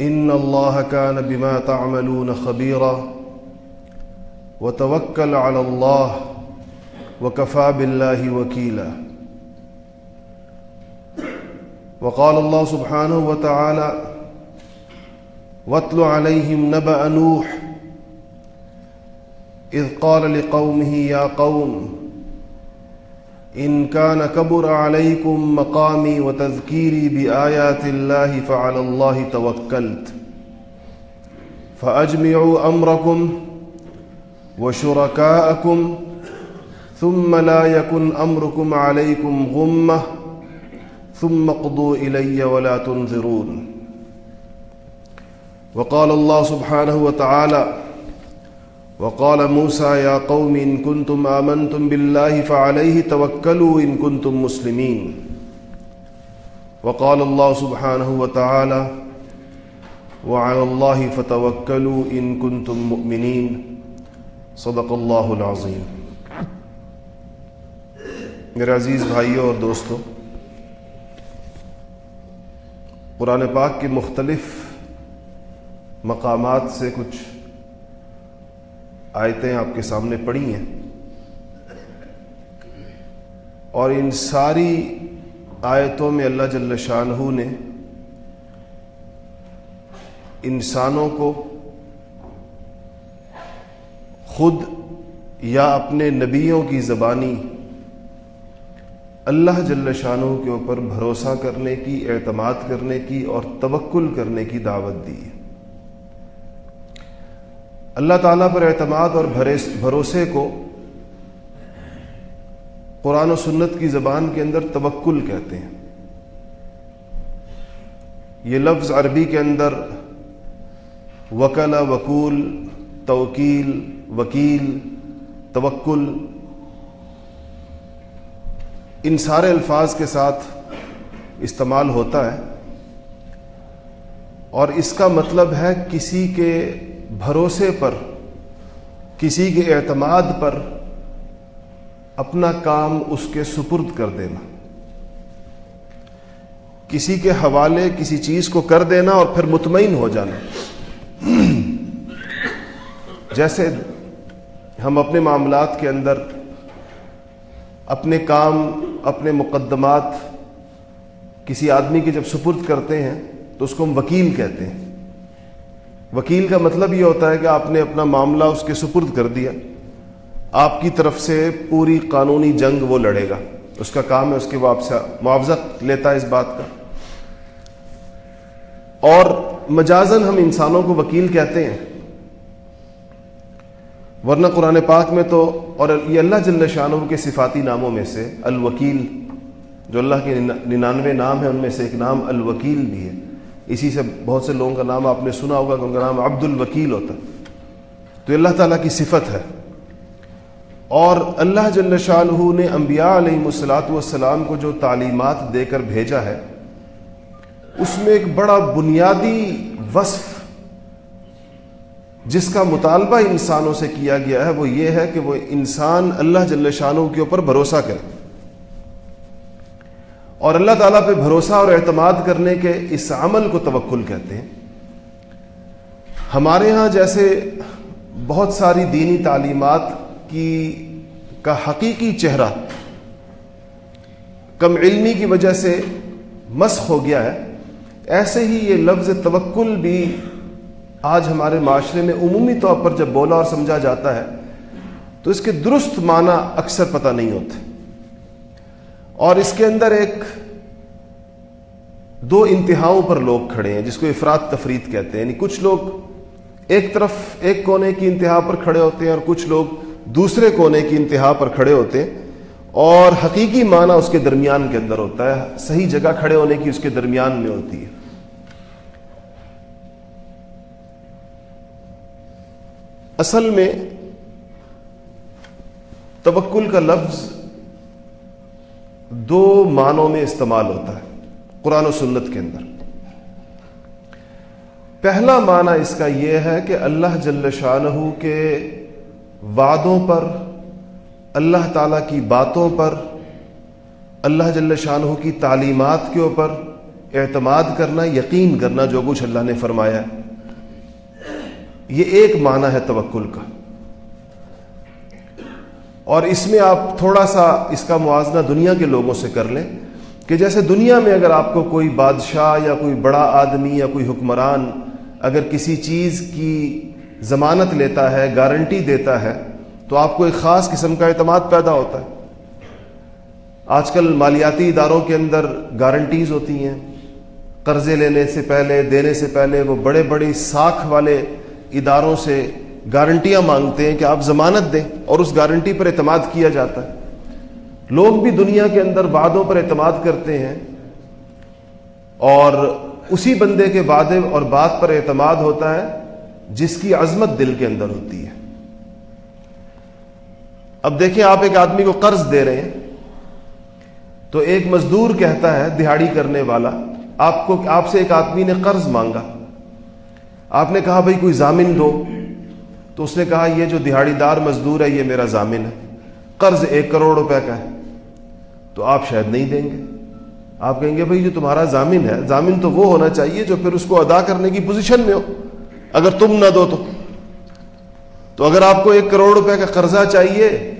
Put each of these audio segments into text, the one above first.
إن الله كان بما تعملون خبيرا. وتوكل على الله وكفى بالله وكيلا. وقال الله سبحانه وتعالى واتل عليهم نبأ نوح إذ قال لقومه يا قوم إن كان كبر عليكم مقامي وتذكيري بآيات الله فعلى الله توكلت فأجمعوا أمركم وشركاءكم ثم لا يكن أمركم عليكم غمة ثم اقضوا إلي ولا تنذرون وقال الله سبحانه وتعالى وقال موسى، يا قوم، إن كنتم آمنتم بالله فعليه توكلوا إن كنتم مسلمين. وقال الله سبحانه وتعالى، وعلى الله فتوكلوا إن كنتم مؤمنين. صدق الله العظيم. میرے عزیز بھائیوں اور دوستوں، قرآن پاک کے مختلف مقامات سے کچھ آیتیں آپ کے سامنے پڑھی ہیں۔ اور ان ساری آیتوں میں اللہ جل شاہ نے انسانوں کو خود یا اپنے نبیوں کی زبانی اللہ جل شاہ کے اوپر بھروسہ کرنے کی، اعتماد کرنے کی اور توکل کرنے کی دعوت دی ہے۔ اللہ تعالیٰ پر اعتماد اور بھروسے کو قرآن و سنت کی زبان کے اندر توکل کہتے ہیں۔ یہ لفظ عربی کے اندر وکلا، وکول، توکیل، وکیل، توکل، ان سارے الفاظ کے ساتھ استعمال ہوتا ہے اور اس کا مطلب ہے کسی کے بھروسے پر، کسی کے اعتماد پر اپنا کام اس کے سپرد کر دینا۔ کسی کے حوالے کسی چیز کو کر دینا اور پھر مطمئن ہو جانا۔ جیسے ہم اپنے معاملات کے اندر اپنے کام، اپنے مقدمات کسی آدمی کے جب سپرد کرتے ہیں تو اس کو ہم وکیل کہتے ہیں۔ وکیل کا مطلب یہ ہوتا ہے کہ آپ نے اپنا معاملہ اس کے سپرد کر دیا۔ آپ کی طرف سے پوری قانونی جنگ وہ لڑے گا۔ اس کا کام ہے اس کے واپس معاوضہ لیتا ہے اس بات کا۔ اور مجازن ہم انسانوں کو وکیل کہتے ہیں۔ ورنہ قرآن پاک میں تو اور یہ اللہ جل شاہ کے صفاتی ناموں میں سے الوکیل، جو اللہ کے ننانوے نام ہیں، ان میں سے ایک نام الوکیل بھی ہے۔ اسی سے بہت سے لوگوں کا نام آپ نے سنا ہوگا کہ ان کا نام عبد الوکیل ہوتا تو اللہ تعالیٰ کی صفت ہے۔ اور اللہ جل شاہ نے انبیاء علیہ السلاۃ والسلام کو جو تعلیمات دے کر بھیجا ہے، اس میں ایک بڑا بنیادی وصف جس کا مطالبہ انسانوں سے کیا گیا ہے وہ یہ ہے کہ وہ انسان اللہ جل شاہ کے اوپر بھروسہ کرے۔ اور اللہ تعالیٰ پہ بھروسہ اور اعتماد کرنے کے اس عمل کو توکل کہتے ہیں۔ ہمارے ہاں جیسے بہت ساری دینی تعلیمات کی کا حقیقی چہرہ کم علمی کی وجہ سے مسخ ہو گیا ہے۔ ایسے ہی یہ لفظ توکل بھی آج ہمارے معاشرے میں عمومی طور پر جب بولا اور سمجھا جاتا ہے تو اس کے درست معنی اکثر پتہ نہیں ہوتے۔ اور اس کے اندر ایک دو انتہاؤں پر لوگ کھڑے ہیں، جس کو افراد تفرید کہتے ہیں۔ یعنی کچھ لوگ ایک طرف ایک کونے کی انتہا پر کھڑے ہوتے ہیں اور کچھ لوگ دوسرے کونے کی انتہا پر کھڑے ہوتے ہیں۔ اور حقیقی معنی اس کے درمیان کے اندر ہوتا ہے، صحیح جگہ کھڑے ہونے کی اس کے درمیان میں ہوتی ہے۔ اصل میں توکل کا لفظ دو معنوں میں استعمال ہوتا ہے قرآن و سنت کے اندر۔ پہلا معنی اس کا یہ ہے کہ اللہ جل شاہ کے وعدوں پر، اللہ تعالیٰ کی باتوں پر، اللہ جل شاہ کی تعلیمات کے اوپر اعتماد کرنا، یقین کرنا جو کچھ اللہ نے فرمایا یہ ایک معنی ہے توکل کا۔ اور اس میں آپ تھوڑا سا اس کا موازنہ دنیا کے لوگوں سے کر لیں کہ جیسے دنیا میں اگر آپ کو کوئی بادشاہ یا کوئی بڑا آدمی یا کوئی حکمران اگر کسی چیز کی ضمانت لیتا ہے گارنٹی دیتا ہے، تو آپ کو ایک خاص قسم کا اعتماد پیدا ہوتا ہے۔ آج کل مالیاتی اداروں کے اندر گارنٹیز ہوتی ہیں۔ قرضے لینے سے پہلے، دینے سے پہلے وہ بڑے بڑی ساکھ والے اداروں سے گارنٹیاں مانگتے ہیں کہ آپ ضمانت دیں اور اس گارنٹی پر اعتماد کیا جاتا ہے۔ لوگ بھی دنیا کے اندر وعدوں پر اعتماد کرتے ہیں اور اسی بندے کے وعدے اور بات پر اعتماد ہوتا ہے جس کی عظمت دل کے اندر ہوتی ہے۔ اب دیکھیں آپ ایک آدمی کو قرض دے رہے ہیں تو ایک مزدور کہتا ہے دہاڑی کرنے والا، آپ کو، آپ سے ایک آدمی نے قرض مانگا۔ آپ نے کہا، بھائی، کوئی ضامن دو۔ تو اس نے کہا، یہ جو دہاڑی دار مزدور ہے، یہ میرا ضامن ہے۔ قرض ایک کروڑ روپے کا ہے۔ تو آپ شاید نہیں دیں گے۔ آپ کہیں گے، بھائی جو تمہارا ضامن ہے۔ ضامن تو وہ ہونا چاہیے جو پھر اس کو ادا کرنے کی پوزیشن میں ہو۔ اگر تم نہ دو تو۔ تو اگر آپ کو ایک کروڑ روپے کا قرضہ چاہیے،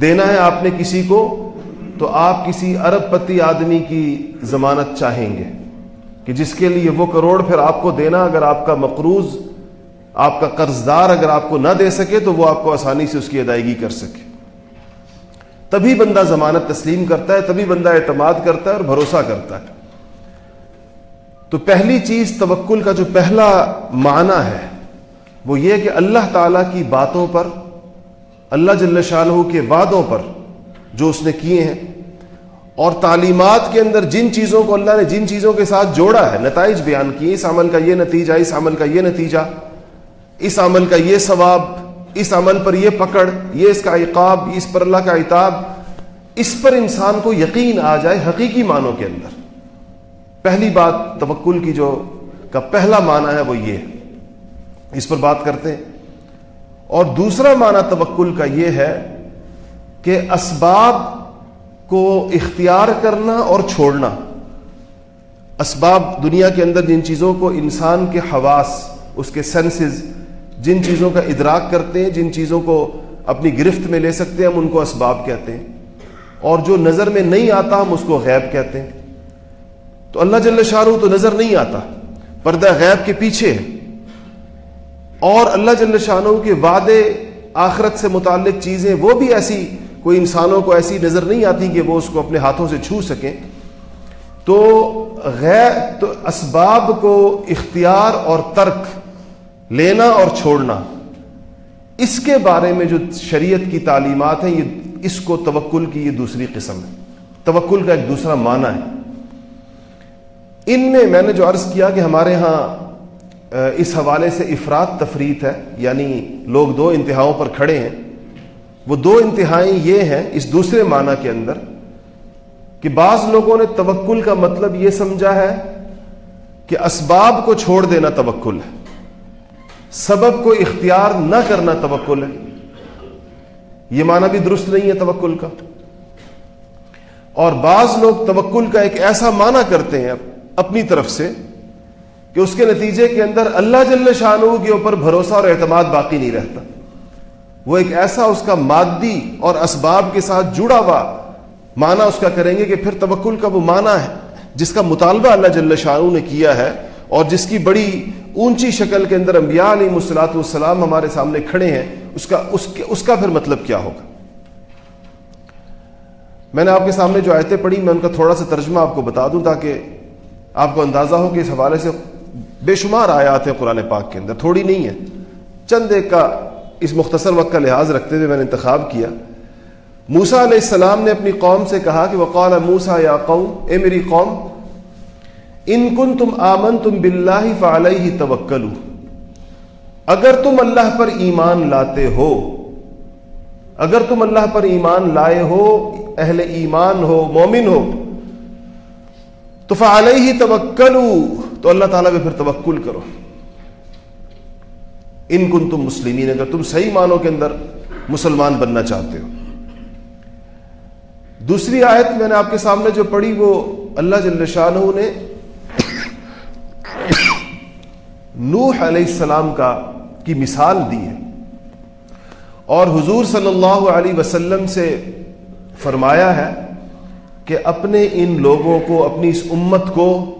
دینا ہے آپ نے کسی کو، تو آپ کسی ارب پتی آدمی کی ضمانت چاہیں گے کہ جس کے لیے وہ کروڑ پھر آپ کو دینا، اگر آپ کا مقروض آپ کا قرض دار اگر آپ کو نہ دے سکے تو وہ آپ کو آسانی سے اس کی ادائیگی کر سکے۔ تبھی بندہ ضمانت تسلیم کرتا ہے، تبھی بندہ اعتماد کرتا ہے اور بھروسہ کرتا ہے۔ تو پہلی چیز توکل کا جو پہلا معنی ہے، وہ یہ کہ اللہ تعالی کی باتوں پر، اللہ جل شاہ کے وعدوں پر جو اس نے کیے ہیں، اور تعلیمات کے اندر جن چیزوں کو اللہ نے جن چیزوں کے ساتھ جوڑا ہے، نتائج بیان کیے، اس عمل کا یہ نتیجہ، اس عمل کا یہ نتیجہ۔ اس عمل کا یہ ثواب، اس عمل پر یہ پکڑ، یہ اس کا عقاب، اس پر اللہ کا اعتاب اس پر انسان کو یقین آ جائے حقیقی معنوں کے اندر۔ پہلی بات توکل کی جو کا پہلا معنی ہے وہ یہ اس پر بات کرتے ہیں۔ اور دوسرا معنی توکل کا یہ ہے کہ اسباب کو اختیار کرنا اور چھوڑنا۔ اسباب دنیا کے اندر جن چیزوں کو انسان کے حواس، اس کے سینسز جن چیزوں کا ادراک کرتے ہیں، جن چیزوں کو اپنی گرفت میں لے سکتے ہیں، ہم ان کو اسباب کہتے ہیں۔ اور جو نظر میں نہیں آتا، ہم اس کو غیب کہتے ہیں۔ تو اللہ جل شاہ تو نظر نہیں آتا، پردہ غیب کے پیچھے ہے۔ اور اللہ جل شاہ کے وعدے آخرت سے متعلق چیزیں، وہ بھی ایسی کوئی انسانوں کو ایسی نظر نہیں آتی کہ وہ اس کو اپنے ہاتھوں سے چھو سکیں۔ تو غیر تو اسباب کو اختیار اور ترک لینا اور چھوڑنا۔ اس کے بارے میں جو شریعت کی تعلیمات ہیں، یہ اس کو توکل کی یہ دوسری قسم ہے۔ توکل کا ایک دوسرا معنی ہے۔ ان میں میں نے جو عرض کیا کہ ہمارے ہاں اس حوالے سے افراد تفریح ہے یعنی لوگ دو انتہاؤں پر کھڑے ہیں۔ وہ دو انتہائیں یہ ہیں اس دوسرے معنی کے اندر کہ بعض لوگوں نے توکل کا مطلب یہ سمجھا ہے کہ اسباب کو چھوڑ دینا توکل ہے۔ سبب کو اختیار نہ کرنا توکل ہے۔ یہ معنی بھی درست نہیں ہے توکل کا۔ اور بعض لوگ توکل کا ایک ایسا معنی کرتے ہیں اپنی طرف سے کہ اس کے نتیجے کے اندر اللہ جل شاہ کے اوپر بھروسہ اور اعتماد باقی نہیں رہتا۔ وہ ایک ایسا اس کا مادی اور اسباب کے ساتھ جڑا ہوا معنی اس کا کریں گے کہ پھر توکل کا وہ معنی ہے جس کا مطالبہ اللہ جل شاہ نے کیا ہے اور جس کی بڑی اونچی شکل کے اندر انبیاء علیہ مسلاط والسلام ہمارے سامنے کھڑے ہیں، اس کا، اس کے، اس کا پھر مطلب کیا ہوگا؟ میں نے آپ کے سامنے جو آیتیں پڑھی، میں ان کا تھوڑا سا ترجمہ آپ کو بتا دوں تاکہ آپ کو اندازہ ہو کہ اس حوالے سے بے شمار آیات ہیں قرآن پاک کے اندر، تھوڑی نہیں ہے چند ایک کا اس مختصر وقت کا لحاظ رکھتے ہوئے میں نے انتخاب کیا۔ موسا علیہ السلام نے اپنی قوم سے کہا کہ وقال موسا یا قوم، اے میری قوم ان کن تم آمن تم بلّہ فعلیہ توکلو۔ اگر تم اللہ پر ایمان لاتے ہو، اگر تم اللہ پر ایمان لائے ہو، اہل ایمان ہو، مومن ہو، تو فعلیہ ہی تو اللہ تعالیٰ پہ پھر توکل کرو۔ ان کن تم مسلمین، اگر تم صحیح معنوں کے اندر مسلمان بننا چاہتے ہو۔ دوسری آیت میں نے آپ کے سامنے جو پڑھی، وہ اللہ جل شاہ نے نوح علیہ السلام کا کی مثال دی ہے۔ اور حضور صلی اللہ علیہ وسلم سے فرمایا ہے کہ اپنے ان لوگوں کو، اپنی اس امت کو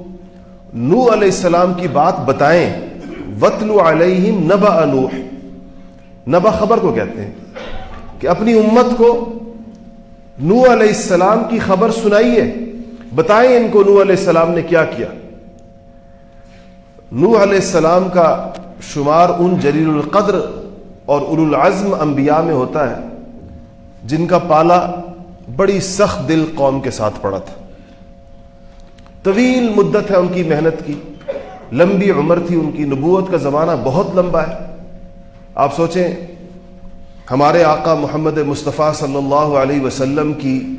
نو علیہ السلام کی بات بتائیں۔ وطل علیہم نبا نوح۔ نبا خبر کو کہتے ہیں کہ اپنی امت کو نو علیہ السلام کی خبر سنائیے۔ بتائیں ان کو نو علیہ السلام نے کیا کیا۔ نو علیہ السلام کا شمار ان جلیل القدر اور اول العزم انبیاء میں ہوتا ہے، جن کا پالا بڑی سخت دل قوم کے ساتھ پڑا تھا۔ طویل مدت ہے ان کی محنت کی، لمبی عمر تھی ان کی، نبوت کا زمانہ بہت لمبا ہے۔ آپ سوچیں، ہمارے آقا محمد مصطفیٰ صلی اللہ علیہ وسلم کی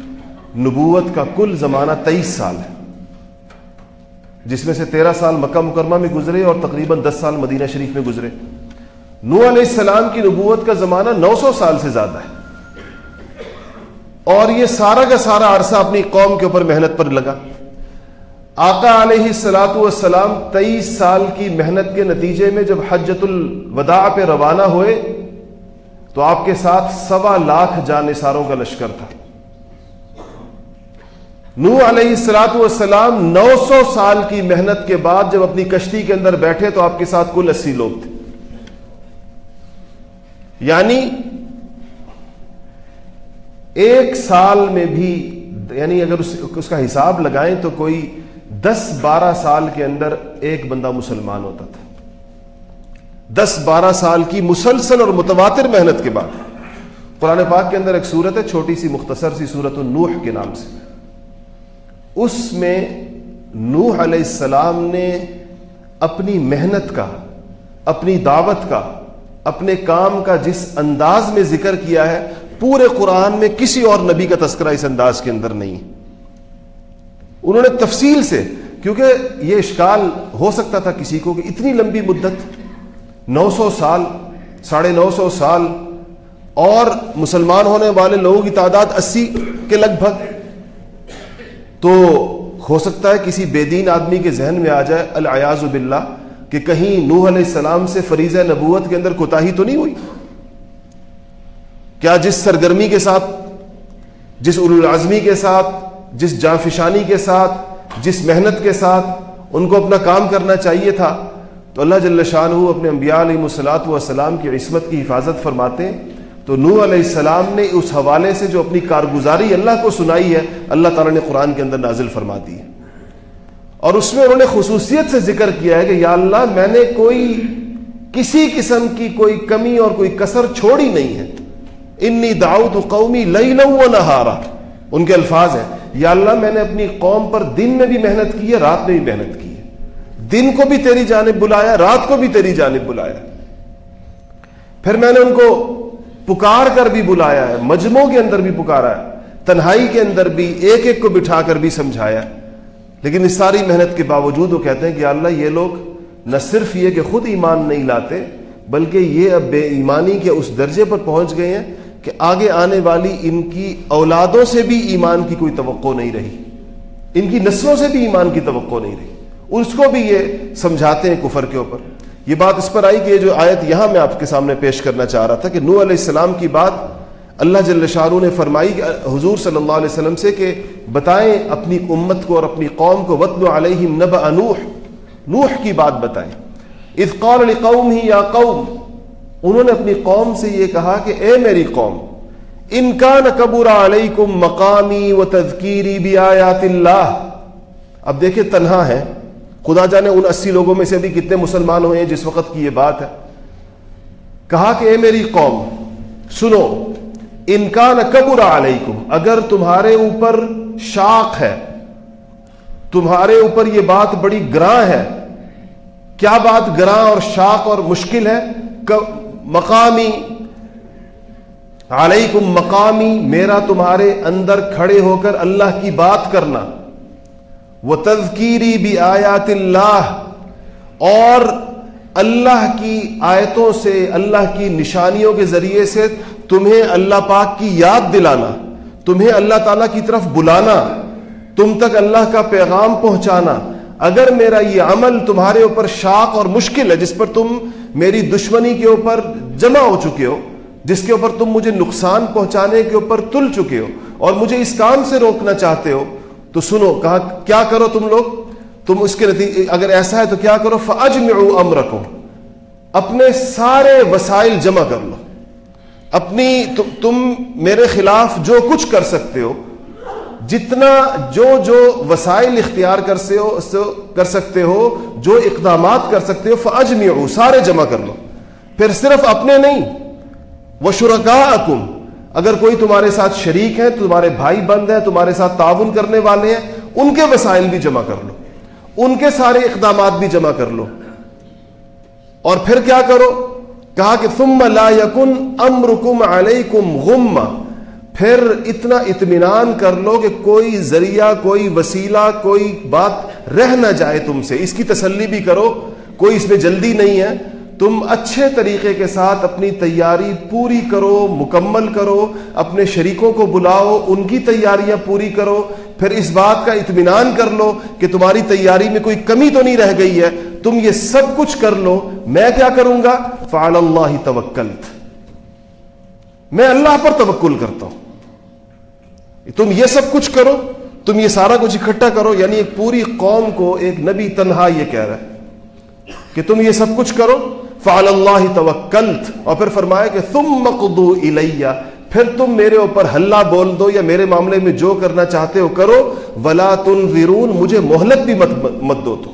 نبوت کا کل زمانہ تیئیس سال ہے۔ جس میں سے تیرہ سال مکہ مکرمہ میں گزرے اور تقریباً دس سال مدینہ شریف میں گزرے۔ نو علیہ السلام کی نبوت کا زمانہ نو سو سال سے زیادہ ہے۔ اور یہ سارا کا سارا عرصہ اپنی قوم کے اوپر محنت پر لگا۔ آقا علیہ السلاۃ والسلام تیئیس سال کی محنت کے نتیجے میں جب حجت الوداع پہ روانہ ہوئے تو آپ کے ساتھ سوا لاکھ جانصاروں کا لشکر تھا۔ نو علیہ السلاط والسلام نو سو سال کی محنت کے بعد جب اپنی کشتی کے اندر بیٹھے تو آپ کے ساتھ کل اسی لوگ تھے۔ یعنی ایک سال میں بھی یعنی اگر اس اس کا حساب لگائیں تو کوئی دس بارہ سال کے اندر ایک بندہ مسلمان ہوتا تھا۔ دس بارہ سال کی مسلسل اور متواتر محنت کے بعد۔ قرآن پاک کے اندر ایک صورت ہے، چھوٹی سی مختصر سی صورت النوح کے نام سے۔ اس میں نوح علیہ السلام نے اپنی محنت کا، اپنی دعوت کا، اپنے کام کا جس انداز میں ذکر کیا ہے، پورے قرآن میں کسی اور نبی کا تذکرہ اس انداز کے اندر نہیں۔ انہوں نے تفصیل سے، کیونکہ یہ اشکال ہو سکتا تھا کسی کو کہ اتنی لمبی مدت، نو سو سال، ساڑھے نو سو سال، اور مسلمان ہونے والے لوگوں کی تعداد اسی کے لگ بھگ تو ہو سکتا ہے کسی بے دین آدمی کے ذہن میں آ جائے الیاز باللہ، کہ کہیں نوح علیہ السلام سے فریض نبوت کے اندر کوتاہی تو نہیں ہوئی؟ کیا جس سرگرمی کے ساتھ، جس العظمی کے ساتھ، جس جانفشانی کے ساتھ، جس محنت کے ساتھ ان کو اپنا کام کرنا چاہیے تھا، تو اللہ جل شاہ اپنے انبیاء علیہ مسلاط والسلام کی عصمت کی حفاظت فرماتے ہیں تو نو علیہ السلام نے اس حوالے سے جو اپنی کارگزاری اللہ کو سنائی ہے، اللہ تعالیٰ نے قرآن کے اندر نازل فرما دی ہے۔ اور اس میں انہوں نے خصوصیت سے ذکر کیا ہے کہ یا اللہ، میں نے کوئی کسی قسم کی کوئی کمی اور کوئی کسر چھوڑی نہیں ہے۔ انی داؤت قومی لئی نہ نہارا۔ ان کے الفاظ ہیں۔ یا اللہ، میں نے اپنی قوم پر دن میں بھی محنت کی ہے، رات میں بھی محنت کی ہے۔ دن کو بھی تیری جانب بلایا، رات کو بھی تیری جانب بلایا۔ پھر میں نے ان کو پکار کر بھی بلایا ہے مجموع کے اندر بھی پکارا ہے، تنہائی کے اندر بھی ایک ایک کو بٹھا کر بھی سمجھایا لیکن اس ساری محنت کے باوجود وہ کہتے ہیں کہ اللہ یہ لوگ نہ صرف یہ کہ خود ایمان نہیں لاتے، بلکہ یہ اب بے ایمانی کے اس درجے پر پہنچ گئے ہیں کہ آگے آنے والی ان کی اولادوں سے بھی ایمان کی کوئی توقع نہیں رہی۔ ان کی نسلوں سے بھی ایمان کی توقع نہیں رہی۔ اس کو بھی یہ سمجھاتے ہیں کفر کے اوپر۔ یہ بات اس پر آئی کہ یہ جو آیت یہاں میں آپ کے سامنے پیش کرنا چاہ رہا تھا کہ نو علیہ السلام کی بات اللہ جل شاہ نے فرمائی کہ حضور صلی اللہ علیہ وسلم سے کہ بتائیں اپنی امت کو اور اپنی قوم کو وطن علیہ نب انوح نوح کی بات بتائیں۔ قول قوم ہی یا قوم، انہوں نے اپنی قوم سے یہ کہا کہ اے میری قوم ان کا علیکم مقامی و تذکیری بھی آیات اللہ اب دیکھیں تنہا ہے۔ خدا جانے ان اسی لوگوں میں سے بھی کتنے مسلمان ہوئے ہیں جس وقت کی یہ بات ہے۔ کہا کہ اے میری قوم، سنو انکان کبر علیکم، اگر تمہارے اوپر شاق ہے، تمہارے اوپر یہ بات بڑی گراں ہے۔ کیا بات گراں اور شاق اور مشکل ہے؟ مقامی، علیکم مقامی، میرا تمہارے اندر کھڑے ہو کر اللہ کی بات کرنا۔ وہ تذکیری بھی آیات اللہ، اور اللہ کی آیتوں سے، اللہ کی نشانیوں کے ذریعے سے تمہیں اللہ پاک کی یاد دلانا، تمہیں اللہ تعالیٰ کی طرف بلانا، تم تک اللہ کا پیغام پہنچانا۔ اگر میرا یہ عمل تمہارے اوپر شاق اور مشکل ہے، جس پر تم میری دشمنی کے اوپر جمع ہو چکے ہو، جس کے اوپر تم مجھے نقصان پہنچانے کے اوپر تل چکے ہو، اور مجھے اس کام سے روکنا چاہتے ہو تو سنو، کہا، کیا کرو تم لوگ؟ تم اس کے نتیجے اگر ایسا ہے تو کیا کرو؟ فج میں ام رکھو اپنے سارے وسائل جمع کر لو۔ اپنی، تم میرے خلاف جو کچھ کر سکتے ہو، جتنا جو جو وسائل اختیار کر سے ہو کر سکتے ہو، جو اقدامات کر سکتے ہو فج میں سارے جمع کر لو۔ پھر صرف اپنے نہیں وہ شرکا اگر کوئی تمہارے ساتھ شریک ہے، تمہارے بھائی بند ہیں، تمہارے ساتھ تعاون کرنے والے ہیں، ان کے وسائل بھی جمع کر لو۔ ان کے سارے اقدامات بھی جمع کر لو۔ اور پھر کیا کرو؟ کہا کہ ثم لا یکن امرکم علیکم غم پھر اتنا اطمینان کر لو کہ کوئی ذریعہ، کوئی وسیلہ، کوئی بات رہ نہ جائے تم سے۔ اس کی تسلی بھی کرو۔ کوئی اس میں جلدی نہیں ہے۔ تم اچھے طریقے کے ساتھ اپنی تیاری پوری کرو، مکمل کرو، اپنے شریکوں کو بلاؤ، ان کی تیاریاں پوری کرو، پھر اس بات کا اطمینان کر لو کہ تمہاری تیاری میں کوئی کمی تو نہیں رہ گئی ہے۔ تم یہ سب کچھ کر لو، میں کیا کروں گا؟ فعل اللہ توکلت۔ میں اللہ پر توکل کرتا ہوں۔ تم یہ سب کچھ کرو، تم یہ سارا کچھ اکٹھا کرو یعنی ایک پوری قوم کو ایک نبی تنہا یہ کہہ رہا ہے کہ تم یہ سب کچھ کرو۔ فعل اللہ توکلت۔ اور پھر فرمایا کہ تم مقدو الیہ، پھر تم میرے اوپر ہلہ بول دو یا میرے معاملے میں جو کرنا چاہتے ہو کرو، ولا تنظرون مجھے مہلت بھی مت مت دو تو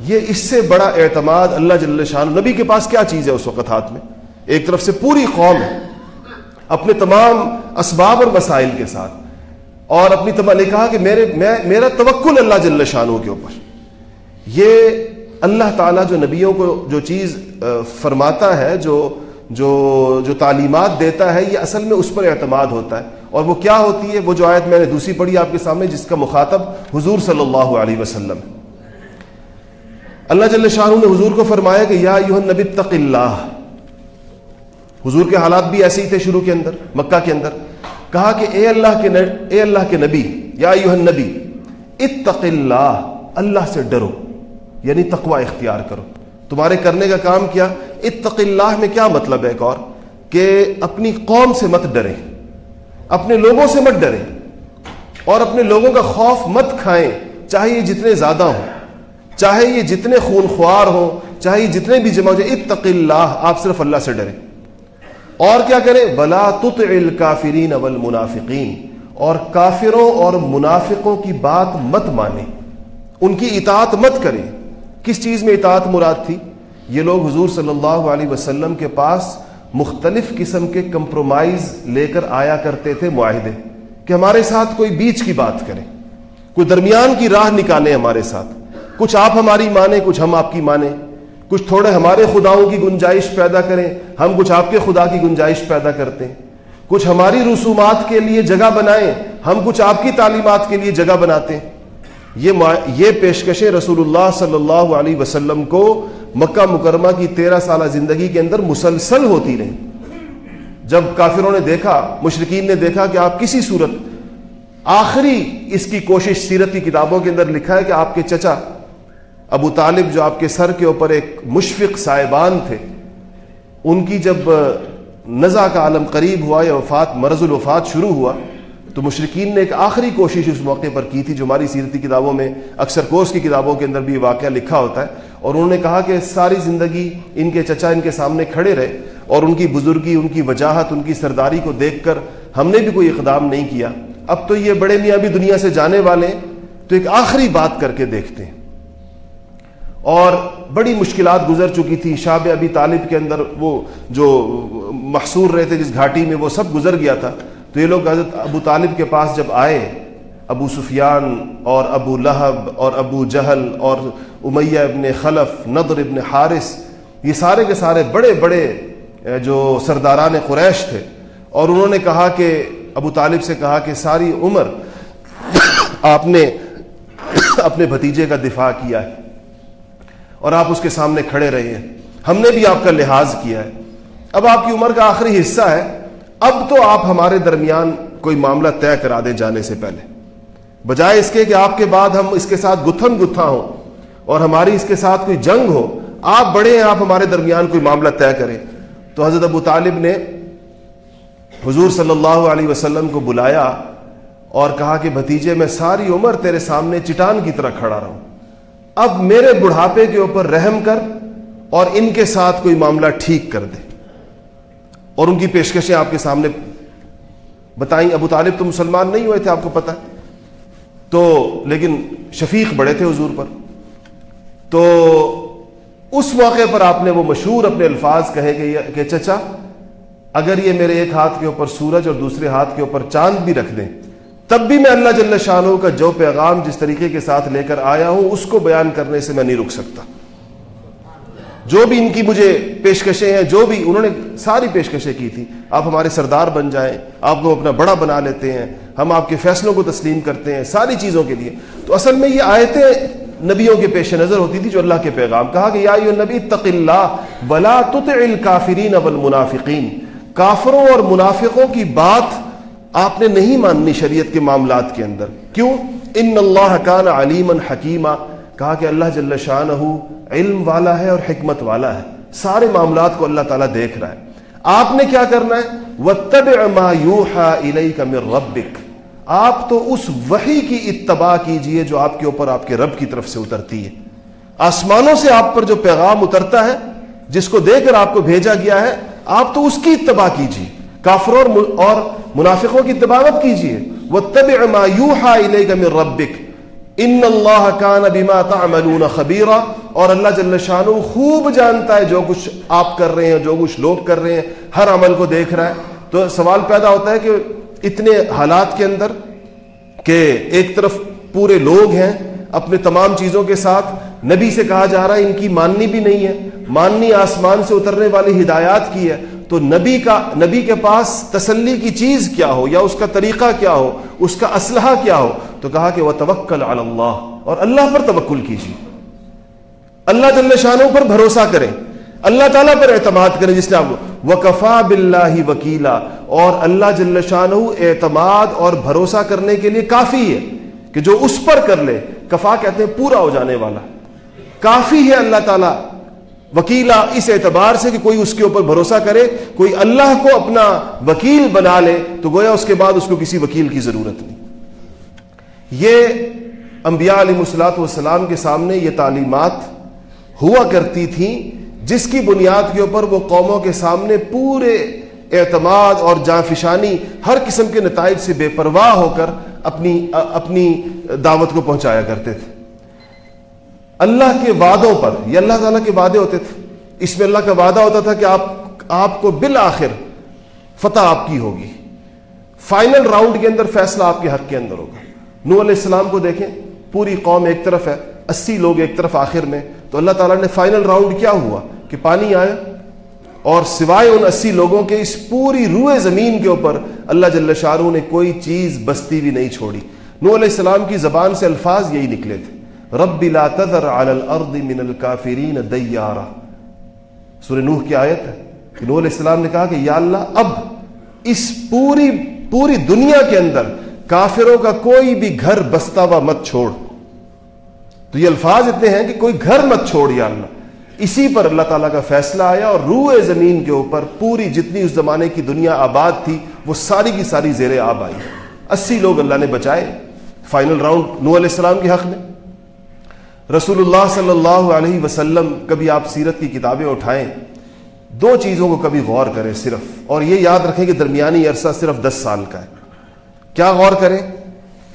یہ اس سے بڑا اعتماد اللہ جل شان نبی کے پاس کیا چیز ہے اس وقت ہاتھ میں؟ ایک طرف سے پوری قوم ہے، اپنے تمام اسباب اور مسائل کے ساتھ۔ اور اپنی تمام نے کہا کہ میرے، میں، میرا توکل اللہ جل شانوں کے اوپر۔ یہ اللہ تعالیٰ جو نبیوں کو جو چیز فرماتا ہے، جو جو جو تعلیمات دیتا ہے، یہ اصل میں اس پر اعتماد ہوتا ہے۔ اور وہ کیا ہوتی ہے؟ وہ جو آیت میں نے دوسری پڑھی آپ کے سامنے، جس کا مخاطب حضور صلی اللہ علیہ وسلم۔ اللہ جل شاہ نے حضور کو فرمایا کہ یا یوہ نبی تق اللہ۔ حضور کے حالات بھی ایسے ہی تھے شروع کے اندر، مکہ کے اندر۔ کہا کہ اے اللہ کے اے اللہ کے نبی، یا نبی اتق اللہ اللہ سے ڈرو۔ یعنی تقوی اختیار کرو۔ تمہارے کرنے کا کام کیا؟ اتق اللہ میں کیا مطلب ہے ایک اور؟ کہ اپنی قوم سے مت ڈرے اپنے لوگوں سے مت ڈرے اور اپنے لوگوں کا خوف مت کھائیں۔ چاہے یہ جتنے زیادہ ہوں، چاہے یہ جتنے خون خوار ہوں، چاہے یہ جتنے بھی جمع ہو جائے اتق اللہ، آپ صرف اللہ سے ڈریں۔ اور کیا کریں؟ بلا تط الکافرین اول منافقین اور کافروں اور منافقوں کی بات مت مانیں۔ ان کی اطاعت مت کریں۔ کس چیز میں اطاعت مراد تھی؟ یہ لوگ حضور صلی اللہ علیہ وسلم کے پاس مختلف قسم کے کمپرومائز لے کر آیا کرتے تھے معاہدے کہ ہمارے ساتھ کوئی بیچ کی بات کرے، کوئی درمیان کی راہ نکالے ہمارے ساتھ۔ کچھ آپ ہماری مانیں، کچھ ہم آپ کی مانیں۔ کچھ تھوڑے ہمارے خداؤں کی گنجائش پیدا کریں، ہم کچھ آپ کے خدا کی گنجائش پیدا کرتے ہیں۔ کچھ ہماری رسومات کے لیے جگہ بنائیں، ہم کچھ آپ کی تعلیمات کے لیے جگہ بناتے ہیں۔ یہ یہ پیشکشیں رسول اللہ صلی اللہ علیہ وسلم کو مکہ مکرمہ کی تیرہ سالہ زندگی کے اندر مسلسل ہوتی رہی۔ جب کافروں نے دیکھا مشرقین نے دیکھا کہ آپ کسی صورت آخری اس کی کوشش سیرت کی کتابوں کے اندر لکھا ہے کہ آپ کے چچا ابو طالب جو آپ کے سر کے اوپر ایک مشفق صاحبان تھے، ان کی جب نزا کا عالم قریب ہوا یا وفات، مرض الوفات شروع ہوا تو مشرقین نے ایک آخری کوشش اس موقع پر کی تھی جو ہماری سیرتی کتابوں میں، اکثر کورس کی کتابوں کے اندر بھی واقعہ لکھا ہوتا ہے۔ اور انہوں نے کہا کہ ساری زندگی ان کے چچا، ان کے سامنے کھڑے رہے اور ان کی بزرگی، ان کی وجاہت، ان کی سرداری کو دیکھ کر ہم نے بھی کوئی اقدام نہیں کیا۔ اب تو یہ بڑے میاں بھی دنیا سے جانے والے تو ایک آخری بات کر کے دیکھتے ہیں۔ اور بڑی مشکلات گزر چکی تھی۔ شاب ابی طالب کے اندر وہ جو محصور رہے تھے، جس گھاٹی میں وہ سب گزر گیا تھا تو یہ لوگ حضرت ابو طالب کے پاس جب آئے، ابو سفیان اور ابو لہب اور ابو جہل اور امیہ ابن خلف ندر ابن حارث، یہ سارے کے سارے بڑے بڑے جو سرداران قریش تھے۔ اور انہوں نے کہا کہ، ابو طالب سے کہا کہ ساری عمر آپ نے اپنے بھتیجے کا دفاع کیا ہے اور آپ اس کے سامنے کھڑے رہے ہیں۔ ہم نے بھی آپ کا لحاظ کیا ہے۔ اب آپ کی عمر کا آخری حصہ ہے۔ اب تو آپ ہمارے درمیان کوئی معاملہ طے کرا دیں جانے سے پہلے۔ بجائے اس کے کہ آپ کے بعد ہم اس کے ساتھ گتھن گتھا ہوں اور ہماری اس کے ساتھ کوئی جنگ ہو، آپ بڑے ہیں، آپ ہمارے درمیان کوئی معاملہ طے کریں۔ تو حضرت ابو طالب نے حضور صلی اللہ علیہ وسلم کو بلایا اور کہا کہ بھتیجے، میں ساری عمر تیرے سامنے چٹان کی طرح کھڑا رہا ہوں اب میرے بڑھاپے کے اوپر رحم کر اور ان کے ساتھ کوئی معاملہ ٹھیک کر دے۔ اور ان کی پیشکشیں آپ کے سامنے بتائیں، ابو طالب تو مسلمان نہیں ہوئے تھے، آپ کو پتا تو لیکن شفیق بڑے تھے حضور پر۔ تو اس موقع پر آپ نے وہ مشہور اپنے الفاظ کہے کہ چچا، اگر یہ میرے ایک ہاتھ کے اوپر سورج اور دوسرے ہاتھ کے اوپر چاند بھی رکھ دیں، تب بھی میں اللہ جل شاہ کا جو پیغام جس طریقے کے ساتھ لے کر آیا ہوں، اس کو بیان کرنے سے میں نہیں رک سکتا۔ جو بھی ان کی مجھے پیشکشیں ہیں، جو بھی انہوں نے ساری پیشکشیں کی تھی، آپ ہمارے سردار بن جائیں، آپ کو اپنا بڑا بنا لیتے ہیں، ہم آپ کے فیصلوں کو تسلیم کرتے ہیں، ساری چیزوں کے لیے۔ تو اصل میں یہ آیتیں نبیوں کے پیش نظر ہوتی تھی جو اللہ کے پیغام۔ کہا کہ یا نبی تق اللہ بلا الکافرین والمنافقین۔ کافروں اور منافقوں کی بات آپ نے نہیں ماننی شریعت کے معاملات کے اندر۔ کیوں؟ ان اللہ کان علیم حکیمہ کہا کہ اللہ جل شاہ علم والا ہے اور حکمت والا ہے۔ سارے معاملات کو اللہ تعالیٰ دیکھ رہا ہے۔ آپ نے کیا کرنا ہے؟ وَاتَّبِعْ مَا يُوحَا إِلَيْكَ مِن رَبِّكَ۔ آپ تو اس وحی کی اتباع کیجیے جو آپ کے اوپر آپ کے رب کی طرف سے اترتی ہے۔ آسمانوں سے آپ پر جو پیغام اترتا ہے، جس کو دے کر آپ کو بھیجا گیا ہے، آپ تو اس کی اتباع کیجیے کافروں اور منافقوں کی اتباعت کیجیے وہ تب مایوہ من ربک ان اللہ کان بما تعملون خبیرہ اور اللہ جل شاہ خوب جانتا ہے جو کچھ آپ کر رہے ہیں، جو کچھ لوگ کر رہے ہیں، ہر عمل کو دیکھ رہا ہے۔ تو سوال پیدا ہوتا ہے کہ اتنے حالات کے اندر کہ ایک طرف پورے لوگ ہیں اپنے تمام چیزوں کے ساتھ، نبی سے کہا جا رہا ہے ان کی ماننی بھی نہیں ہے۔ ماننی آسمان سے اترنے والی ہدایات کی ہے۔ تو نبی کا نبی کے پاس تسلی کی چیز کیا ہو یا اس کا طریقہ کیا ہو؟ اس کا اسلحہ کیا ہو؟ تو کہا کہ وہ توکل اللہ اور اللہ پر توکل کیجیے۔ اللہ جل شاہوں پر بھروسہ کریں اللہ تعالیٰ پر اعتماد کریں جس نے آپ وکفا بلّہ وکیلا اور اللہ جل شاہ اعتماد اور بھروسہ کرنے کے لیے کافی ہے کہ جو اس پر کر لے۔ کفا کہتے ہیں پورا ہو جانے والا۔ کافی ہے اللہ تعالیٰ۔ وکیلا اس اعتبار سے کہ کوئی اس کے اوپر بھروسہ کرے، کوئی اللہ کو اپنا وکیل بنا لے، تو گویا اس کے بعد اس کو کسی وکیل کی ضرورت نہیں۔ یہ انبیاء علیہ مسلاط والسلام کے سامنے یہ تعلیمات ہوا کرتی تھیں، جس کی بنیاد کے اوپر وہ قوموں کے سامنے پورے اعتماد اور جانفشانی ہر قسم کے نتائج سے بے پرواہ ہو کر اپنی اپنی دعوت کو پہنچایا کرتے تھے۔ اللہ کے وعدوں پر، یہ اللہ تعالیٰ کے وعدے ہوتے تھے۔ اس میں اللہ کا وعدہ ہوتا تھا کہ آپ آپ کو بالآخر فتح آپ کی ہوگی۔ فائنل راؤنڈ کے اندر فیصلہ آپ کے حق کے اندر ہوگا۔ نو علیہ السلام کو دیکھیں، پوری قوم ایک طرف ہے، اسی لوگ ایک طرف آخر میں۔ تو اللہ تعالیٰ نے فائنل راؤنڈ کیا ہوا کہ پانی آیا اور سوائے ان اسی لوگوں کے اس پوری روئے زمین کے اوپر اللہ جل شاہ نے کوئی چیز بستی بھی نہیں چھوڑی۔ نو علیہ السلام کی زبان سے الفاظ یہی نکلے تھے۔ رب لا تذر على الارض من الكافرین دیارا۔ سورہ نوح کی آیت ہے کہ نوح علیہ السلام نے کہا کہ یا اللہ، اب اس پوری پوری دنیا کے اندر کافروں کا کوئی بھی گھر بستا ہوا مت چھوڑ۔ تو یہ الفاظ اتنے ہیں کہ کوئی گھر مت چھوڑ یا اللہ۔ اسی پر اللہ تعالیٰ کا فیصلہ آیا اور روئے زمین کے اوپر پوری جتنی اس زمانے کی دنیا آباد تھی، وہ ساری کی ساری زیر آب آئی۔ اسی لوگ اللہ نے بچائے۔ فائنل راؤنڈ نو علیہ السلام کے حق میں۔ رسول اللہ صلی اللہ علیہ وسلم کبھی آپ سیرت کی کتابیں اٹھائیں، دو چیزوں کو کبھی غور کریں صرف، اور یہ یاد رکھیں کہ درمیانی عرصہ صرف دس سال کا ہے۔ کیا غور کریں؟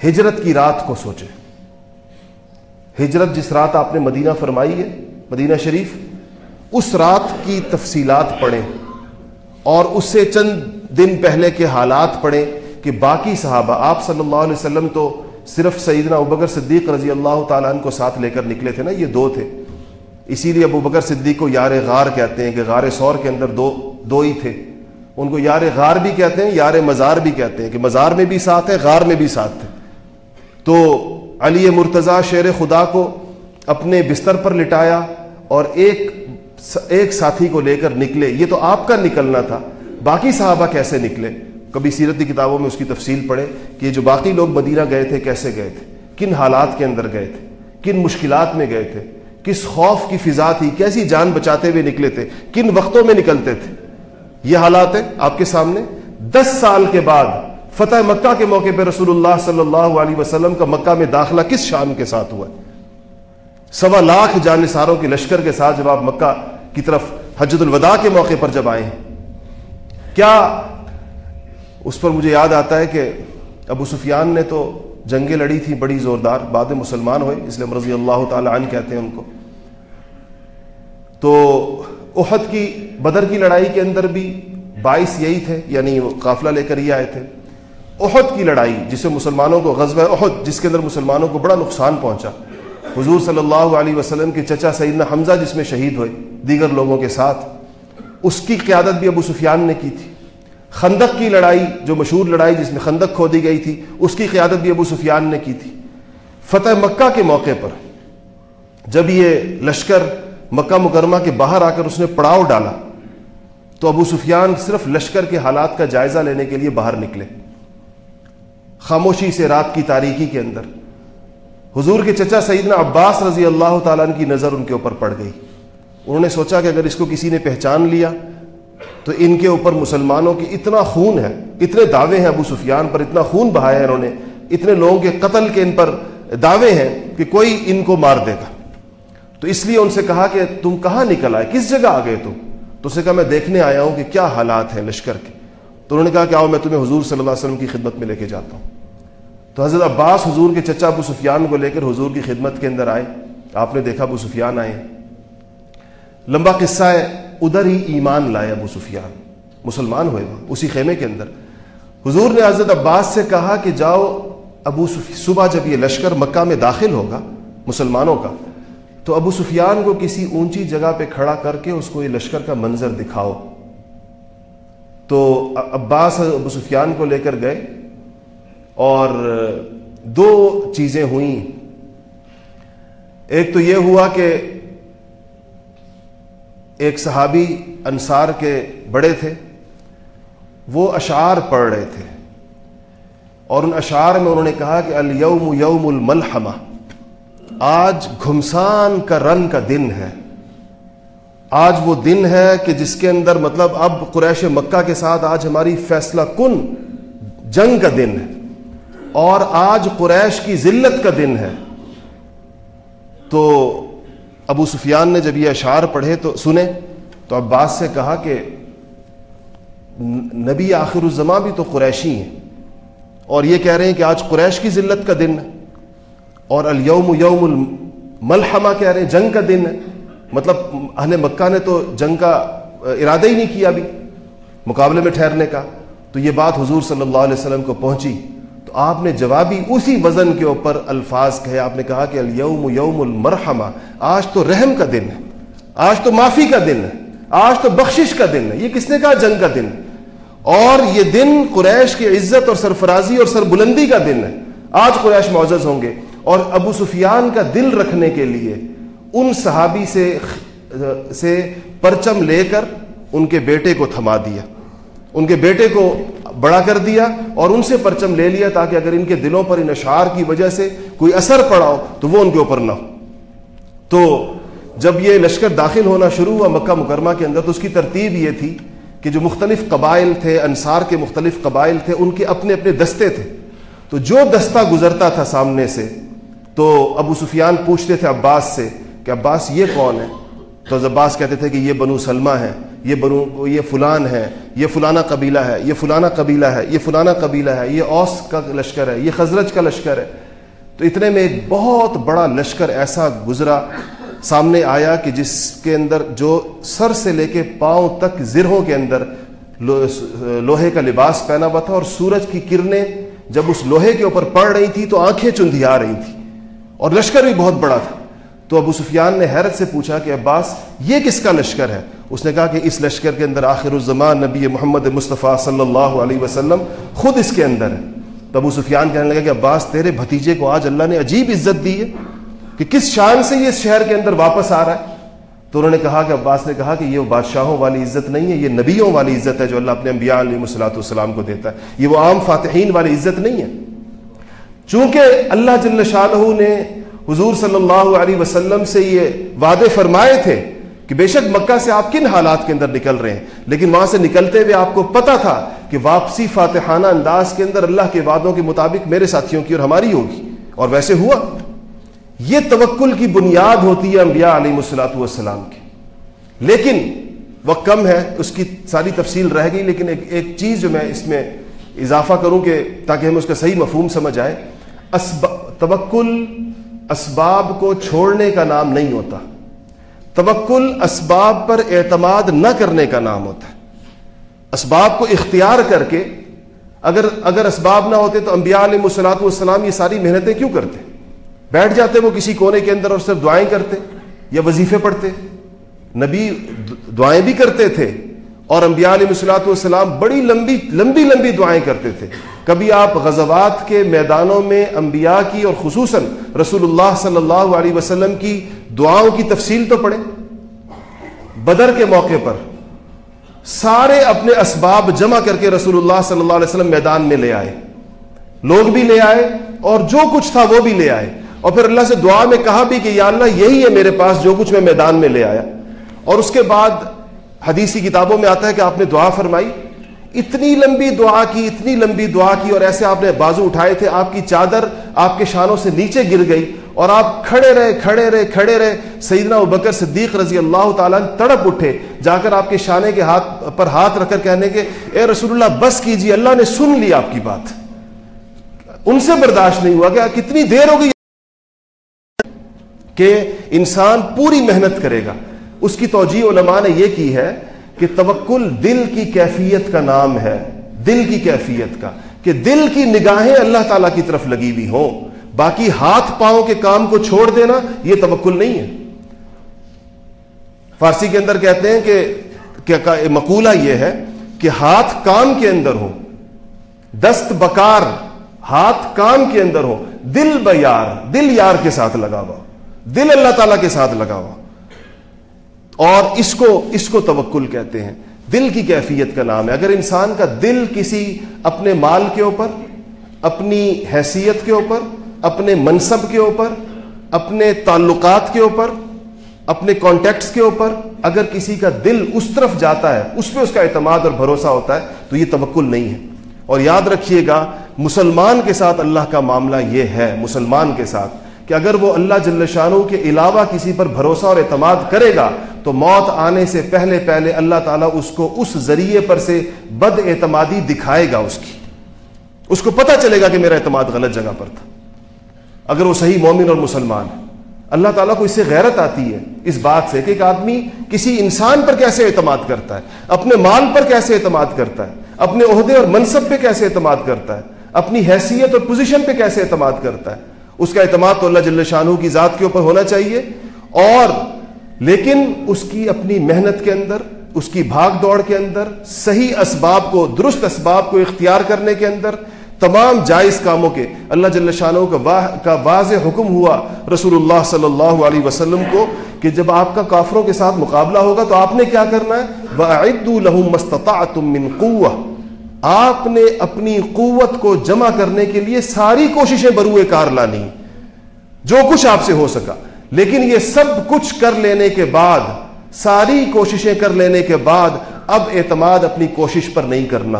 ہجرت کی رات کو سوچیں۔ ہجرت جس رات آپ نے مدینہ فرمائی ہے، مدینہ شریف، اس رات کی تفصیلات پڑھیں۔ اور اس سے چند دن پہلے کے حالات پڑھیں کہ باقی صحابہ، آپ صلی اللہ علیہ وسلم تو صرف سیدنا ابکر صدیق رضی اللہ تعالیٰ عنہ کو ساتھ لے کر نکلے تھے نا، یہ دو تھے۔ اسی لیے ابو بکر صدیق کو یار غار کہتے ہیں کہ غار سور کے اندر دو دو ہی تھے۔ ان کو یار غار بھی کہتے ہیں، یار مزار بھی کہتے ہیں کہ مزار میں بھی ساتھ ہے، غار میں بھی ساتھ تھے تو علی مرتضی شیر خدا کو اپنے بستر پر لٹایا اور ایک ایک ساتھی کو لے کر نکلے۔ یہ تو آپ کا نکلنا تھا، باقی صحابہ کیسے نکلے؟ کبھی سیرت کی کتابوں میں اس کی تفصیل پڑھے کہ جو باقی لوگ مدینہ گئے تھے کیسے گئے تھے؟ کن حالات کے اندر گئے تھے؟ کن مشکلات میں گئے تھے؟ کس خوف کی فضا تھی؟ کیسی جان بچاتے ہوئے نکلے تھے؟ کن وقتوں میں نکلتے تھے؟ یہ حالات ہیں آپ کے سامنے۔ دس سال کے بعد فتح مکہ کے موقع پہ رسول اللہ صلی اللہ علیہ وسلم کا مکہ میں داخلہ کس شان کے ساتھ ہوا؟ ہے سوا لاکھ جانساروں کے لشکر کے ساتھ جب آپ مکہ کی طرف حجت الوداع کے موقع پر جب آئے ہیں، کیا اس پر مجھے یاد آتا ہے کہ ابو سفیان نے تو جنگیں لڑی تھی بڑی زوردار، بعد مسلمان ہوئے، اس لیے رضی اللہ تعالی عنہ کہتے ہیں ان کو۔ تو احد کی، بدر کی لڑائی کے اندر بھی باعث یہی تھے یعنی وہ قافلہ لے کر ہی آئے تھے۔ احد کی لڑائی، جسے مسلمانوں کو غزوہ احد، جس کے اندر مسلمانوں کو بڑا نقصان پہنچا۔ حضور صلی اللہ علیہ وسلم کے چچا سیدنا حمزہ، جس میں شہید ہوئے دیگر لوگوں کے ساتھ، اس کی قیادت بھی ابو سفیان نے کی تھی۔ خندق کی لڑائی، جو مشہور لڑائی جس میں خندق کھودی گئی تھی، اس کی قیادت بھی ابو سفیان نے کی تھی۔ فتح مکہ کے موقع پر جب یہ لشکر مکہ مکرمہ کے باہر آ کر اس نے پڑاؤ ڈالا، تو ابو سفیان صرف لشکر کے حالات کا جائزہ لینے کے لیے باہر نکلے۔ خاموشی سے رات کی تاریکی کے اندر حضور کے چچا سیدنا عباس رضی اللہ تعالیٰ کی نظر ان کے اوپر پڑ گئی۔ انہوں نے سوچا کہ اگر اس کو کسی نے پہچان لیا تو ان کے اوپر مسلمانوں کی اتنا خون ہے، اتنے دعوے ہیں ابو سفیان پر، اتنا خون بہایا انہوں نے، اتنے لوگوں کے قتل کے ان پر دعوے ہیں کہ کوئی ان کو مار دے گا۔ تو اس لیے ان سے کہا کہ تم کہاں نکل آئے؟ کس جگہ آ گئے تم؟ تو اسے کہا میں دیکھنے آیا ہوں کہ کیا حالات ہیں لشکر کے۔ تو انہوں نے کہا کہ آؤ میں تمہیں حضور صلی اللہ علیہ وسلم کی خدمت میں لے کے جاتا ہوں۔ تو حضرت عباس حضور کے چچا ابو سفیان کو لے کر حضور کی خدمت کے اندر آئے۔ آپ نے دیکھا ابو سفیان آئے۔ لمبا قصہ ہے۔ ادھر ہی ایمان لائے ابو سفیان۔ مسلمان ہوئے وہاں اسی خیمے کے اندر۔ حضور نے حضرت عباس سے کہا کہ جاؤ ابو صبح جب یہ لشکر مکہ میں داخل ہوگا مسلمانوں کا، تو ابو سفیان کو کسی اونچی جگہ پہ کھڑا کر کے اس کو یہ لشکر کا منظر دکھاؤ۔ تو عباس ابو سفیان کو لے کر گئے اور دو چیزیں ہوئیں۔ ایک تو یہ ہوا کہ ایک صحابی انصار کے بڑے تھے، وہ اشعار پڑھ رہے تھے۔ اور ان اشعار میں انہوں نے کہا کہ الیوم یوم الملحمہ، آج گھمسان کا رن کا دن ہے۔ آج وہ دن ہے کہ جس کے اندر مطلب اب قریش مکہ کے ساتھ آج ہماری فیصلہ کن جنگ کا دن ہے۔ اور آج قریش کی ذلت کا دن ہے۔ تو ابو سفیان نے جب یہ اشعار پڑھے تو سنے تو عباس سے کہا کہ نبی آخر الزماں بھی تو قریشی ہیں۔ اور یہ کہہ رہے ہیں کہ آج قریش کی ذلت کا دن ہے۔ اور الیوم یوم الملحمہ کہہ رہے ہیں جنگ کا دن ہے۔ مطلب اہل مکہ نے تو جنگ کا ارادہ ہی نہیں کیا ابھی۔ مقابلے میں ٹھہرنے کا۔ تو یہ بات حضور صلی اللہ علیہ وسلم کو پہنچی۔ آپ نے جوابی اسی وزن کے اوپر الفاظ کہے، آپ نے کہا کہ الیوم یوم المرحمہ، آج تو رحم کا دن ہے، آج تو معافی کا دن ہے، آج تو بخشش کا دن ہے، یہ کس نے کہا؟ جنگ کا دن اور یہ دن قریش کی عزت اور سرفرازی اور سربلندی کا دن ہے۔ آج قریش معزز ہوں گے۔ اور ابو سفیان کا دل رکھنے کے لیے ان صحابی سے سے پرچم لے کر ان کے بیٹے کو تھما دیا۔ ان کے بیٹے کو بڑا کر دیا اور ان سے پرچم لے لیا تاکہ اگر ان کے دلوں پر ان اشعار کی وجہ سے کوئی اثر پڑا ہو تو وہ ان کے اوپر نہ ہو۔ تو جب یہ لشکر داخل ہونا شروع ہوا مکہ مکرمہ کے اندر تو اس کی ترتیب یہ تھی کہ جو مختلف قبائل تھے، انصار کے مختلف قبائل تھے، ان کے اپنے اپنے دستے تھے۔ تو جو دستہ گزرتا تھا سامنے سے، تو ابو سفیان پوچھتے تھے عباس سے کہ عباس یہ کون ہے؟ تو عباس کہتے تھے کہ یہ بنو سلمہ ہے یہ بنو، یہ فلان ہے، یہ فلانا قبیلہ ہے، یہ فلانا قبیلہ ہے، یہ فلانا قبیلہ ہے، یہ اوس کا لشکر ہے، یہ خزرج کا لشکر ہے۔ تو اتنے میں ایک بہت بڑا لشکر ایسا گزرا۔ سامنے آیا کہ جس کے اندر جو سر سے لے کے پاؤں تک زرہوں کے اندر لوہے کا لباس پہنا ہوا تھا اور سورج کی کرنیں جب اس لوہے کے اوپر پڑ رہی تھی تو آنکھیں چندھیا رہی تھی۔ اور لشکر بھی بہت بڑا تھا۔ تو ابو سفیان نے حیرت سے پوچھا کہ عباس، یہ کس کا لشکر ہے؟ اس نے کہا کہ اس لشکر کے اندر آخر الزمان نبی محمد مصطفیٰ صلی اللہ علیہ وسلم خود اس کے اندر ہے۔ تو ابو سفیان کہنے لگا کہ عباس، تیرے بھتیجے کو آج اللہ نے عجیب عزت دی ہے کہ کس شان سے یہ اس شہر کے اندر واپس آ رہا ہے۔ تو انہوں نے کہا کہ عباس نے کہا کہ یہ بادشاہوں والی عزت نہیں ہے، یہ نبیوں والی عزت ہے جو اللہ اپنے انبیاء علیہ مسلاۃ والسلام کو دیتا ہے۔ یہ وہ عام فاتحین والی عزت نہیں ہے۔ چونکہ اللہ جل شاہ نے حضور صلی اللہ علیہ وسلم سے یہ وعدے فرمائے تھے کہ بے شک مکہ سے آپ کن حالات کے اندر نکل رہے ہیں؟ لیکن وہاں سے نکلتے ہوئے آپ کو پتا تھا کہ واپسی فاتحانہ انداز کے اندر اللہ کے وعدوں کے مطابق میرے ساتھیوں کی اور ہماری ہوگی۔ اور ویسے ہوا۔ یہ توکل کی بنیاد ہوتی ہے انبیاء علیہ مسلاط والسلام کی۔ لیکن وقت کم ہے، اس کی ساری تفصیل رہ گئی، لیکن ایک ایک چیز جو میں اس میں اضافہ کروں کہ تاکہ ہمیں اس کا صحیح مفہوم سمجھ آئے۔ توکل اسباب کو چھوڑنے کا نام نہیں ہوتا۔ توکل اسباب پر اعتماد نہ کرنے کا نام ہوتا ہے۔ اسباب کو اختیار کر کے اگر اگر اسباب نہ ہوتے تو انبیاء علیہ مسلاط والسلام یہ ساری محنتیں کیوں کرتے؟ بیٹھ جاتے وہ کسی کونے کے اندر اور صرف دعائیں کرتے یا وظیفے پڑھتے؟ نبی دعائیں بھی کرتے تھے اور انبیاء علیہ مسلاط والسلام بڑی لمبی لمبی لمبی دعائیں کرتے تھے۔ کبھی آپ غزوات کے میدانوں میں انبیاء کی اور خصوصاً رسول اللہ صلی اللہ علیہ وسلم کی دعاؤں کی تفصیل تو پڑھیں۔ بدر کے موقع پر سارے اپنے اسباب جمع کر کے رسول اللہ صلی اللہ علیہ وسلم میدان میں لے آئے۔ لوگ بھی لے آئے اور جو کچھ تھا وہ بھی لے آئے۔ اور پھر اللہ سے دعا میں کہا بھی کہ یا اللہ یہی ہے میرے پاس جو کچھ میں میدان میں لے آیا۔ اور اس کے بعد حدیثی کتابوں میں آتا ہے کہ آپ نے دعا فرمائی۔ اتنی لمبی دعا کی، اتنی لمبی دعا کی اور ایسے آپ نے بازو اٹھائے تھے۔ آپ کی چادر آپ کے شانوں سے نیچے گر گئی۔ اور آپ کھڑے رہے کھڑے رہے کھڑے رہے۔ سیدنا ابکر صدیق رضی اللہ تعالیٰ تڑپ اٹھے۔ جا کر آپ کے شانے کے ہاتھ پر ہاتھ رکھ کر کہنے کے، اے رسول اللہ، بس کیجیے اللہ نے سن لی آپ کی بات۔ ان سے برداشت نہیں ہوا۔ کہ کتنی دیر ہو گئی؟ کہ انسان پوری محنت کرے گا۔ اس کی توجہ علماء نے یہ کی ہے کہ توکل دل کی کیفیت کا نام ہے۔ دل کی کیفیت کا، کہ دل کی نگاہیں اللہ تعالی کی طرف لگی ہوئی ہوں۔ باقی ہاتھ پاؤں کے کام کو چھوڑ دینا یہ توکل نہیں ہے۔ فارسی کے اندر کہتے ہیں کہ مقولہ یہ ہے کہ ہاتھ کام کے اندر ہو، دست بکار ہاتھ کام کے اندر ہو، دل بیار، دل یار کے ساتھ لگا ہوا دل اللہ تعالیٰ کے ساتھ لگا ہوا اور اس کو اس کو توکل کہتے ہیں۔ دل کی کیفیت کا نام ہے۔ اگر انسان کا دل کسی اپنے مال کے اوپر، اپنی حیثیت کے اوپر اپنے منصب کے اوپر، اپنے تعلقات کے اوپر، اپنے کانٹیکٹس کے اوپر اگر کسی کا دل اس طرف جاتا ہے، اس پہ اس کا اعتماد اور بھروسہ ہوتا ہے، تو یہ توکل نہیں ہے۔ اور یاد رکھیے گا، مسلمان کے ساتھ اللہ کا معاملہ یہ ہے، مسلمان کے ساتھ، کہ اگر وہ اللہ جل شانو کے علاوہ کسی پر بھروسہ اور اعتماد کرے گا، تو موت آنے سے پہلے پہلے اللہ تعالیٰ اس کو اس ذریعے پر سے بد اعتمادی دکھائے گا اس کی۔ اس کو پتہ چلے گا کہ میرا اعتماد غلط جگہ پر تھا۔ اگر وہ صحیح مومن اور مسلمان ہے۔ اللہ تعالیٰ کو اس سے غیرت آتی ہے۔ اس بات سے کہ ایک آدمی کسی انسان پر کیسے اعتماد کرتا ہے، اپنے مال پر کیسے اعتماد کرتا ہے، اپنے عہدے اور منصب پہ کیسے اعتماد کرتا ہے، اپنی حیثیت اور پوزیشن پہ کیسے اعتماد کرتا ہے۔ اس کا اعتماد تو اللہ جل شاہ کی ذات کے اوپر ہونا چاہیے۔ اور لیکن اس کی اپنی محنت کے اندر، اس کی بھاگ دوڑ کے اندر، صحیح اسباب کو، درست اسباب کو اختیار کرنے کے اندر تمام جائز کاموں کے اللہ جل شاہ کا واضح حکم ہوا رسول اللہ صلی اللہ علیہ وسلم کو کہ جب آپ کا کافروں کے ساتھ مقابلہ ہوگا تو آپ نے کیا کرنا ہے؟ آپ نے اپنی قوت کو جمع کرنے کے لیے ساری کوششیں بروئے کار لانی۔ جو کچھ آپ سے ہو سکا۔ لیکن یہ سب کچھ کر لینے کے بعد، ساری کوششیں کر لینے کے بعد اب اعتماد اپنی کوشش پر نہیں کرنا۔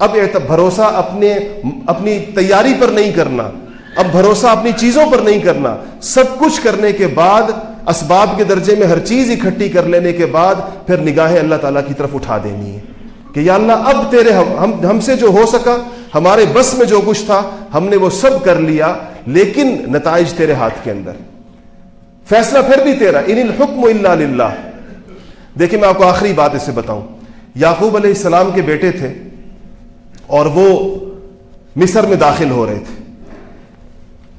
اب بھروسہ اپنے اپنی تیاری پر نہیں کرنا، اب بھروسہ اپنی چیزوں پر نہیں کرنا۔ سب کچھ کرنے کے بعد، اسباب کے درجے میں ہر چیز اکٹھی کر لینے کے بعد پھر نگاہیں اللہ تعالیٰ کی طرف اٹھا دینی ہے کہ یا اللہ، اب تیرے ہم ہم سے جو ہو سکا، ہمارے بس میں جو کچھ تھا، ہم نے وہ سب کر لیا، لیکن نتائج تیرے ہاتھ کے اندر۔ فیصلہ پھر بھی تیرا، ان الحکم اللہ للہ دیکھیں میں آپ کو آخری بات اس سے بتاؤں۔ یعقوب علیہ السلام کے بیٹے تھے۔ اور وہ مصر میں داخل ہو رہے تھے۔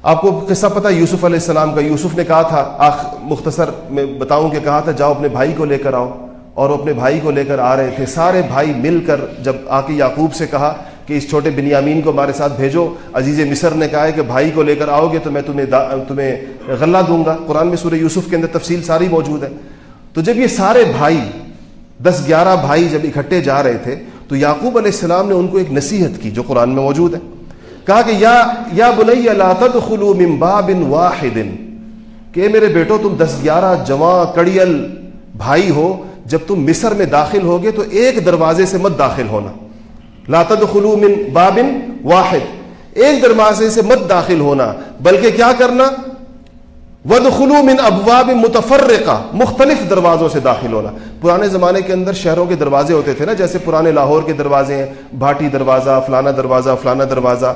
آپ کو قصہ پتا یوسف علیہ السلام کا، یوسف نے کہا تھا، آخ، مختصر میں بتاؤں کہ کہا تھا، جاؤ اپنے بھائی کو لے کر آؤ۔ اور وہ اپنے بھائی کو لے کر آ رہے تھے۔ سارے بھائی مل کر جب آ کے یعقوب سے کہا کہ اس چھوٹے بنیامین کو ہمارے ساتھ بھیجو، عزیز مصر نے کہا ہے کہ بھائی کو لے کر آؤ گے تو میں تمہیں تمہیں غلہ دوں گا۔ قرآن میں سورہ یوسف کے اندر تفصیل ساری موجود ہے۔ تو جب یہ سارے بھائی، دس گیارہ بھائی جب اکٹھے جا رہے تھے تو یعقوب علیہ السلام نے ان کو ایک نصیحت کی جو قرآن میں موجود ہے۔ کہا کہ یا یا بنی لا تدخلوا من باب واحد۔ کہ میرے بیٹو، تم دس گیارہ جواں کڑیل بھائی ہو، جب تم مصر میں داخل ہوگے تو ایک دروازے سے مت داخل ہونا۔ لا تدخلوا من باب واحد۔ ایک دروازے سے مت داخل ہونا، بلکہ کیا کرنا؟ ودخلوا من ابواب متفرقہ مختلف دروازوں سے داخل ہونا۔ پرانے زمانے کے اندر شہروں کے دروازے ہوتے تھے نا، جیسے پرانے لاہور کے دروازے ہیں، بھاٹی دروازہ، فلانا دروازہ فلانا دروازہ۔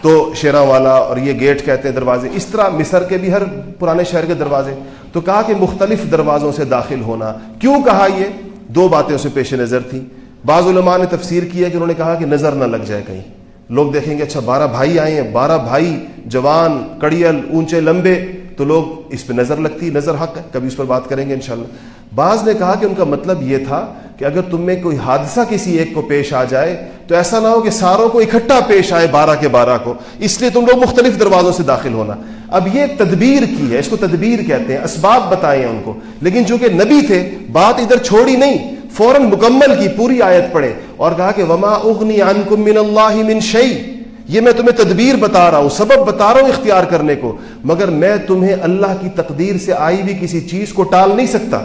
تو شیراں والا اور یہ گیٹ کہتے ہیں دروازے۔ اس طرح مصر کے بھی ہر پرانے شہر کے دروازے۔ تو کہا کہ مختلف دروازوں سے داخل ہونا۔ کیوں کہا یہ؟ دو باتیں اسے پیش نظر تھیں۔ بعض علماء نے تفسیر کی ہے کہ انہوں نے کہا کہ نظر نہ لگ جائے کہیں۔ لوگ دیکھیں گے اچھا بارہ بھائی آئے ہیں۔ بارہ بھائی جوان، کڑیل، اونچے، لمبے۔ تو لوگ اس پہ نظر لگتی، نظر حق ہے، کبھی اس پر بات کریں گے انشاءاللہ۔ بعض نے کہا کہ ان کا مطلب یہ تھا کہ اگر تم میں کوئی حادثہ کسی ایک کو پیش آ جائے، تو ایسا نہ ہو کہ ساروں کو اکٹھا پیش آئے بارہ کے بارہ کو۔ اس لیے تم لوگ مختلف دروازوں سے داخل ہونا۔ اب یہ تدبیر کی ہے، اس کو تدبیر کہتے ہیں، اسباب بتائے ان کو۔ لیکن چونکہ نبی تھے، بات ادھر چھوڑی نہیں، فوراً مکمل کی پوری آیت پڑھے اور کہا کہ وما اغنی عنکم من اللہ من شیء یہ میں تمہیں تدبیر بتا رہا ہوں، سبب بتا رہا ہوں اختیار کرنے کو، مگر میں تمہیں اللہ کی تقدیر سے آئی بھی کسی چیز کو ٹال نہیں سکتا۔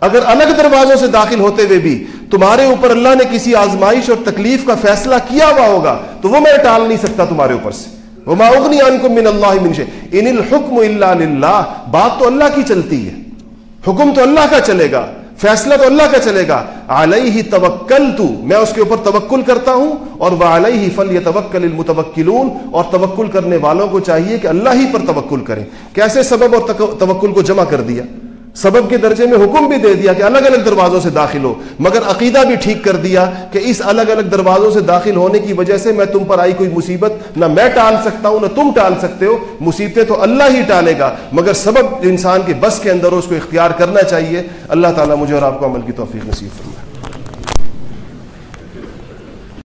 اگر الگ دروازوں سے داخل ہوتے ہوئے بھی تمہارے اوپر اللہ نے کسی آزمائش اور تکلیف کا فیصلہ کیا ہوا ہوگا، تو وہ میں ٹال نہیں سکتا تمہارے اوپر سے۔ وہ ماغنی عنکم من اللہ من ان الحکم الا للہ بات تو اللہ کی چلتی ہے۔ حکم تو اللہ کا چلے گا۔ فیصلہ تو اللہ کا چلے گا۔ علیہ توکل تو میں اس کے اوپر توکل کرتا ہوں، اور وہ علیہ فل یہ توکل المتوکلون اور توکل کرنے والوں کو چاہیے کہ اللہ ہی پر توکل کریں کیسے سبب اور توکل کو جمع کر دیا؟ سبب کے درجے میں حکم بھی دے دیا کہ الگ الگ دروازوں سے داخل ہو، مگر عقیدہ بھی ٹھیک کر دیا کہ اس الگ الگ دروازوں سے داخل ہونے کی وجہ سے میں تم پر آئی کوئی مصیبت، نہ میں ٹال سکتا ہوں، نہ تم ٹال سکتے ہو۔ مصیبتیں تو اللہ ہی ٹالے گا، مگر سبب انسان کے بس کے اندر ہو، اس کو اختیار کرنا چاہیے۔ اللہ تعالیٰ مجھے اور آپ کو عمل کی توفیق نصیب فرمائے۔